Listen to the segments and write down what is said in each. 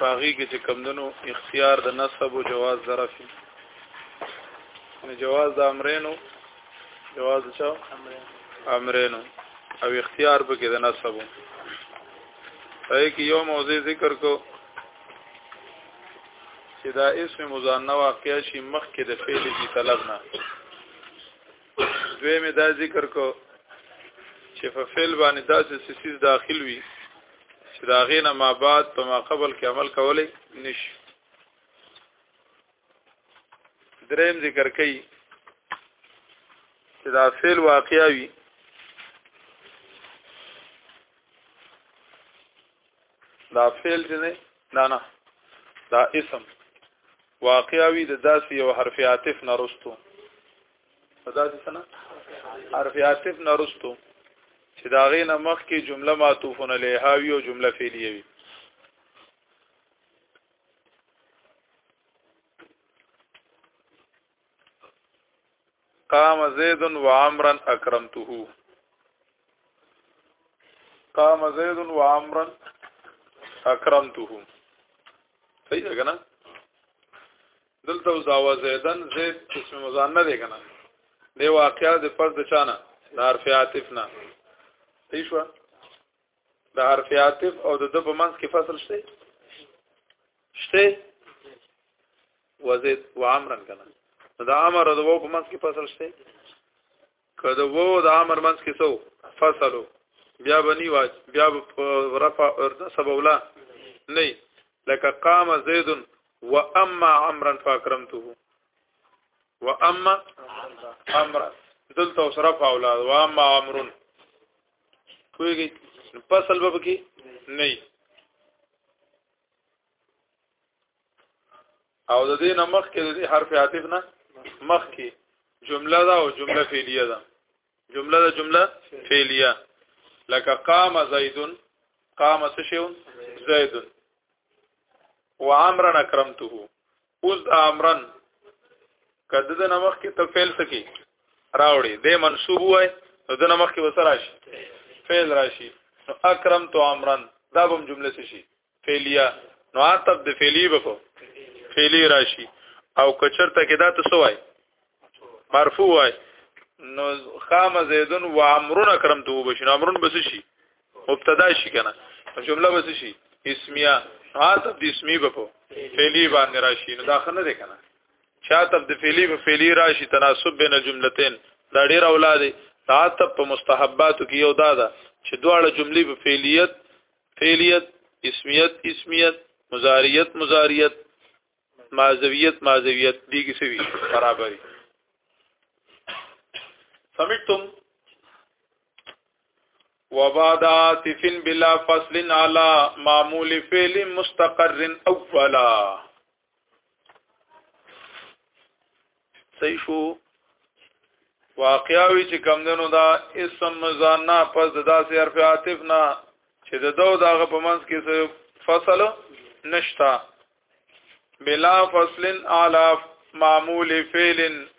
پاغي کې چې کمندونو اختیار د نسب او جواز ظرفي نه جواز د امرینو جواز چا امرینو او اختیار به کې د نسب پای کې یو موضوع ذکر کو چې دا اسم مزانه واقع شي مخ کې د فعل دي طلب نه دوی مې دا ذکر کو چې په فعل باندې داسې سیس داخل وي چې دا غینه ما بعد په ما قبل کې عمل کولای نشي دریم ذکر کوي چې دا فعل واقعي وي دا فعل چې نه نه نه دا اسم واقعي وي د داسې یو حرف عاطف نه رستو دا څه سنه حرف عاطف نرستو چې دا غي نه مخ کې جمله معطوفن علیها وی او جمله فعلیه وی قام زید و عمرا اکرمته قام زید و عمرا اکرمته صحیح ده کنه دلته اوس دا وزیدن زید اسم مزان نه دی کنه دی واقعا د پس د چانه د حرف عاطف نه صحیح شو د حرف عاطف او د د په منځ کې فصل شته شته وزید و عمرن کنه دا امر د وو په منځ کې فصل شته که د وو د امر منځ کې سو فصلو بیا بنی واج بیا رفع اردا سبولا نه لکه قام زید و اما عمرا فاکرمته و اما عمرا دلته اوس رفع اولاد و اما عمرو کویږي فصل به کې نه او د دې نه مخکې د دې حرف عاطف نه مخکې جمله ده او جمله فعلیه ده جمله ده جمله فعلیه لکه قام زید قام څه شی زید و عمرا اکرمته اوس د عمرا کده د نمخ کې ته فعل سکی راوړي د منصوب وای د نمخ کې وسره راشي فعل راشي اکرمت عمرا دا به جمله شي فعلیه نو عطف د فعلی به فعلی راشي او کچرته کې دا ته سوای مرفوع وای نو خام زیدون و امرون اکرم تو بشین امرون بس شي مبتدا شي کنه جمله بس شي اسمیه عطف د اسمی به فعلی باندې راشي نو دا خنه ده کنه شاتب د فعلی په فعلی راشي تناسب بین الجملتين دا ډیر اولاد عطف په مستحباتو کې یو دا ده چې دواړه جملې په فعلیت فعلیت اسمیت اسمیت مضاریت مضاریت مازویت مازویت دي کې سوي برابرۍ سمعتم وبعد عاطف بلا فصل على معمول فعل مستقر اولا صحیح شو واقعاوی چې کم دنو دا اسم مزان نه پس د داسې حرف عاطف نه چې د دو داغه په منځ کې څه فصل نشتا بلا فصل اعلی معمول فعل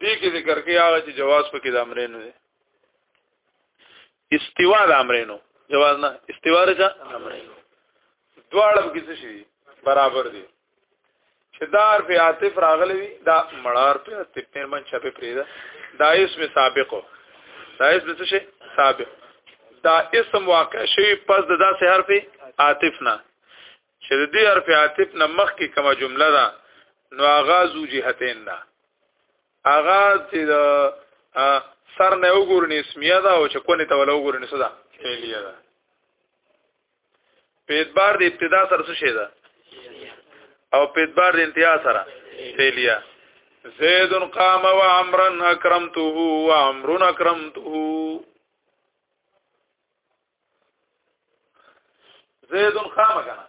دې کې ذکر کې هغه چې جواز پکې د امرین دی استوا د امرینو جواز نه استوا رجا امرین دواړه کې څه شي برابر دي چې دار په عاطف راغلی وي دا مړار په عاطف په من چپه پریدا دا اسم سابقو دا اسم څه شي سابق دا اسم واقع شوی پس د داسې حرف عاطف نه چې د دې حرف عاطف نه مخکې کومه جمله ده نو هغه زو جهتین ده هغه چې د سر نه وګورنې اسمیه ده او چې کونه ته ولا وګورنې څه ده فعلیه ده په اعتبار د ابتدا سره څه شي ده او په اعتبار د انتها سره فعلیه زید قام و عمرا اکرمته و عمرو اکرمته زید قام کنه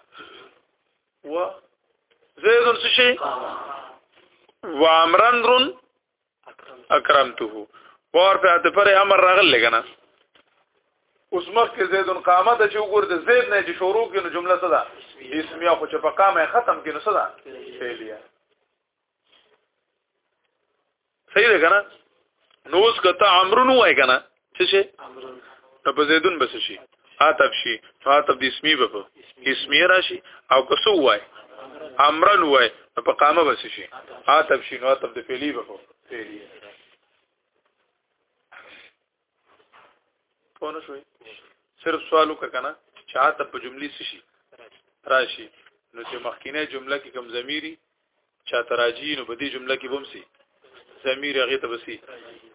و زید څه شي و امرن رن اکرمته ور په د پر امر راغل لګنه اوس مخکې زید قامه د چې وګور د زید نه چې شروع کینو جمله څه ده اسمیه خو چې په قامه ختم کینو څه ده فعلیه صحیح ده کنه نو اوس کته امرون وای کنه څه شي نو په زیدون بس شي عاطف شي عاطف د اسمی به اسمی راشي او کسو وای امرن وای په قامه بس شي عاطف شي نو عاطف د فعلی به فعلی پونه شوي صرف سوال وکړه کنه چې عاطف په جملې څه شي راشي نو چې مخکینه جمله کې کم ضمیری چا تراجی نو په دې جمله کې بوم سي ضمیر هغه ته بسی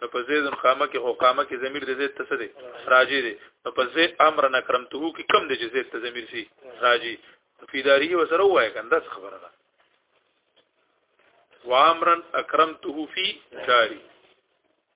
نو په زید قامه کې هو قامه کې ضمیر د زید ته دی راجی دی نو په زید امر نه کرمته کې کم دی چې زید ته ضمیر سي راجی فیداری وسره وای کنده خبره ده وامرن اکرمته فی داری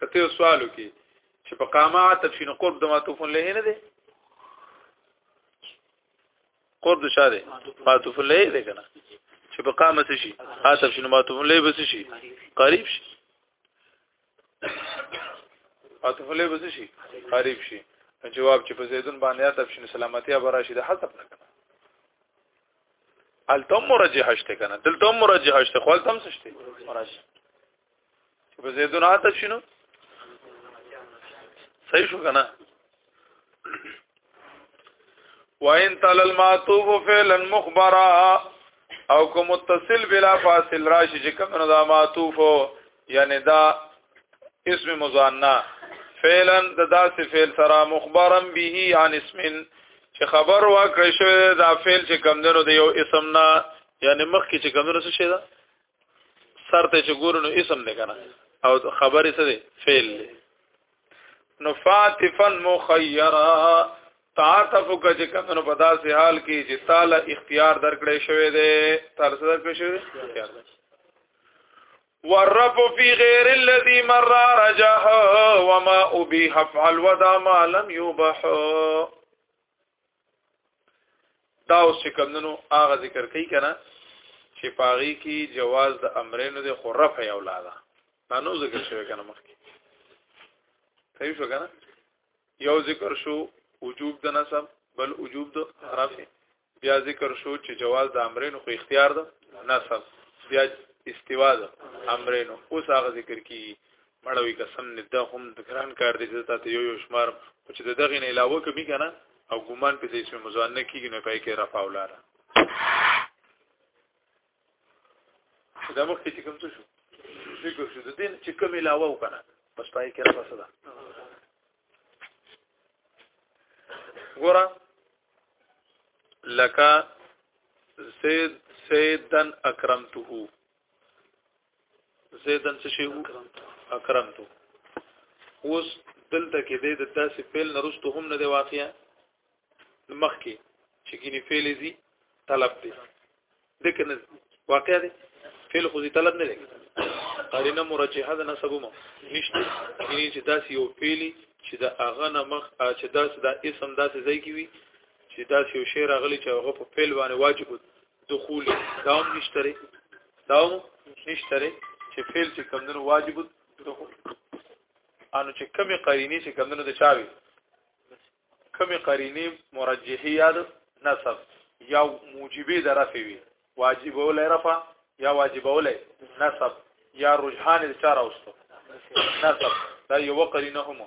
کته یو سوالو کې چې په قامه عطف شنو قرب د معطوف له نه دی قرب د شاده معطوف له دی کنه چې په قامه څه شي عطف شنو معطوف له بس شي قریب شي عطف له بس شي قریب شي جواب چې په زیدون باندې عطف شنو سلامتی براشي د حسب نه کنه التم مرجحه شته کنه دلته مرجحه شته خو التم څه شته مرجحه چې په زیدون عطف شنو صحیح شو کنه وان تل المعطوف فعلا مخبرا او کوم متصل بلا فاصل راشي چې کوم نه دا معطوف یعنی دا اسم مزاننا فعلا د داسې فعل سره مخبرا به عن اسم چې خبر وا کړی شوی دا فعل چې کوم نه د یو اسم نه یعنی مخکې چې کوم نه څه شي دا سر ته چې ګورو نو اسم دی کنه او خبرې څه دی فعل دی نو فاتفا مخیرا تعاطف کجه کمنو په داسې حال کې چې تعالی اختیار درکړې شوی دی تعالی څه درکړې شوی دی والرب في غير الذي مر رجح وما ابيح فعل ودا ما لم يبح دا اوس چې کمندنو هغه ذکر کوي کنه چې پاغي کې جواز د امرینو د خرف یا اولاده دا نو ذکر شوی کنه مخکې صحیح شو کنه یو ذکر شو وجوب د نسب بل وجوب د رفع بیا ذکر شو چې جواز د امرینو خو اختیار ده نسب بیا استوا ده امرینو اوس هغه ذکر کی مړوي قسم نه ده هم د ګران کار دی چې تا ته یو یو شمار او چې دغه نه علاوه کوي کنه او ګومان په دې اسم مزان نه کیږي نه پای کې رفع ولاره دا مخکې چې کوم څه شو ذکر شو د دین چې کوم علاوه وکنه بس پای کې رفع صدا ګوره لکا زید سیدن اکرمته زیدن څه شی اکرمتو اوس دلته کې د داسې فعل نرستو هم نه دی واقعیا مخ کې چې ګینه فعل زی طلب دی دکه نه واقع دی فعل خو زی طلب نه دی قرینه مرجحه ده نسبو مو نشته یعنی چې داسې یو فعل چې د اغه نه مخ چې داسې د اسم داسې ځای کې وي چې داسې یو شی راغلی چې هغه په فعل باندې واجب دخول داوم نشتره داوم نشتره چې فعل چې کمندونو واجب دخول انو چې کمی قرینه چې کمندونو د چاوي کمی قرینه مرجحه یاد نصب یا موجبه د رفع وي واجب ولې رفع یا واجب ولې نصب یا رجحان د چار اوستو نصب دا یو قرینه هم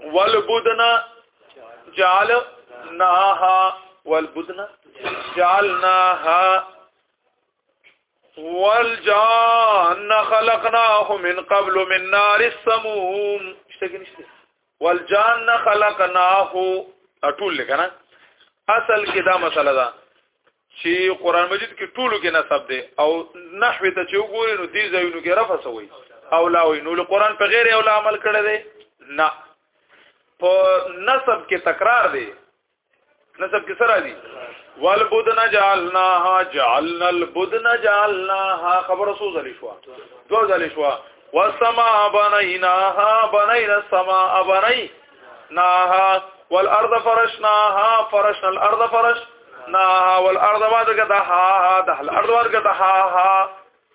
والبدنا جعل نها والبدنا جعلناها والجان خلقناه من قبل من نار السموم والجان خلقناه اټول لکنه اصل کې دا مسله ده چې قران مجید کې ټولو کې نسب دی او نحوه ته چې وګورئ نو دې ځایونو کې رفع سوی او لا وي نو له قران په غیر او لا عمل کړی دی نه په نسب کې تکرار دی نسب کې سره دی والبدن جعلناها جعلنا البدن جعلناها خبر رسول زلی شو دو زلی شو والسماء بنيناها بنينا السماء بني ناها والارض فرشناها فرشنا الارض فرش ناها والارض ما دغه ده ها ده الارض ورګه ده ها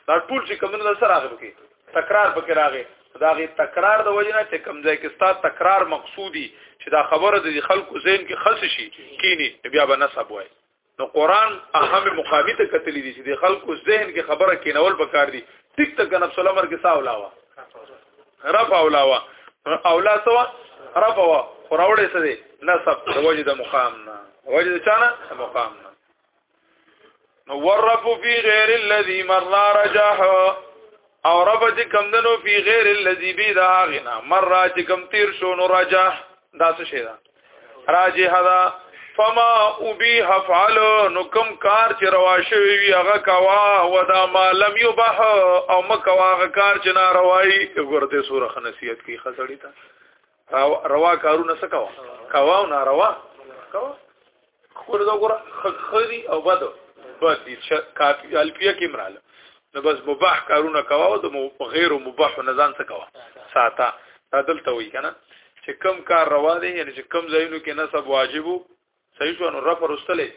دا ټول چې کوم نه سره راغلو کې تکرار پکې راغی دا غي تکرار د وجنه چې کوم ځای کې ستا تکرار مقصودی چې دا خبره د خلکو ذهن کې خلص شي کینی بیا به نسب وای نو قران اهم مقامی ته کتلی دي چې د خلکو ذهن کې خبره کینول پکار دي ټیک ته کنه صلی الله کې ساولاوا رفع اولاوا اولا سوا رفع وا خراوړې څه دي نسب د وجه د مقام نه وجه د چانه د مقام نه نو ورف فی غیر الذی مر رجح او رب چې کم دنو فی غیر الذی بی دا غنا مر چې کم تیر شو نو رجح دا څه شي ده راجه دا فما ابي هفعل نو کوم کار چې روا شوی وي هغه کوا ودا ما لم يبح او مکوا هغه کار چې ناروای ګورته سوره خنسیت کی خسړی تا روا کارونه سکوا کوا او ناروا کوا خپل دا ګره خخري او بد بد کافي الفيه کې مراله نو بس مباح کارونه کوا او د غیر مباح نه ځان څه کوا ساته دا دلته وی کنه چې کم کار روا دي یعنی چې کم ځایونو کې نسب واجبو صحیح شو نو رفع رستلې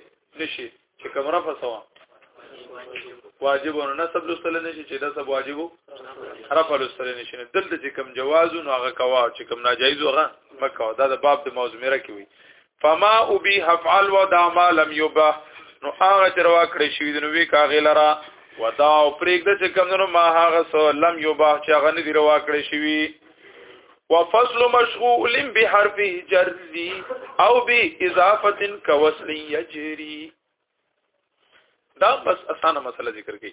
نشي چې کم رفع سوا واجب او نسب لستل نشي چې نسب واجبو رفع لستل نشي دلته چې کم جواز نو هغه کوا چې کم ناجایز هغه مکه دا د باب د موضوع میره کې وي فما ابي هفعل ودا ما لم يبه نو هغه چې روا کړی شوی د نوې کاغې لرا ودا او پرېږده چې کمونو ما هغه سو لم یو باه چې هغه نه دی روا کړی شوی وفصل مشغول بحرف جر او باضافه كوصل يجري دا بس اسانه مسله ذکر کړي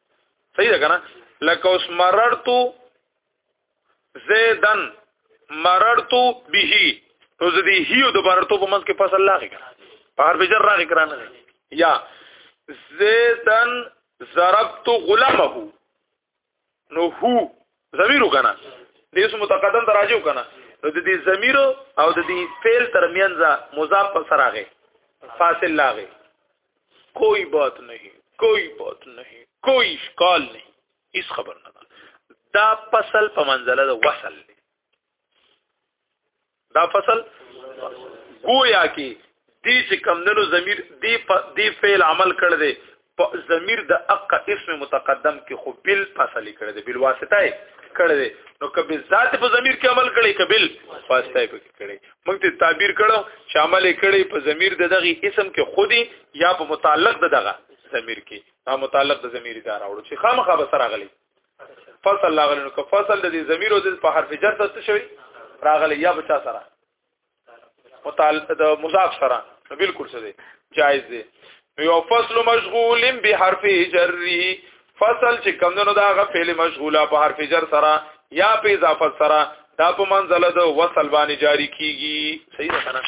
صحیح ده کنه لکه اوس مررتو زیدن مررتو به نو زدي هیو د مررتو په منځ کې فصل لاغی کنه په حرف جر راغی کرانه یا زیدن ضربت غلامه نو هو ضمیر کنه دې سم متقدم تراجو کنه نو د دې ضمیر او د دې فعل ترمنځ مضاف سره راغی فاصل لاغی کوئی بات نہیں کوئی بات نہیں کوئی اشکال نہیں هیڅ خبر نه دا فصل په منځله د وصل دی دا فصل گویا کې دې چې کمندنو ضمیر دې دې فعل عمل کړ دې ضمیر د اق اسم متقدم کې خو بل فصل کړ دې بل واسطه کړ دې نو کبه ذات په ضمیر کې عمل کړي کبل واسطه کړي موږ ته تعبیر کړو چې عمل کړي په ضمیر د دغه اسم کې خودي یا په متعلق د دغه ضمیر کې دا متعلق د ضمیر دا راوړو چې خامخا به سره غلي فصل لاغلی نو که فصل د دې ضمیر او د په حرف جر ته څه شوی راغلی یا بچا سره متعلق د مضاف سره نو بالکل څه دی جایز دی یو فصل مشغول بحرف جر فصل چې کمندونو دا غ فعل مشغوله په حرف جر سره یا په اضافه سره دا په منزله د وصل باندې جاری کیږي صحیح ده کنه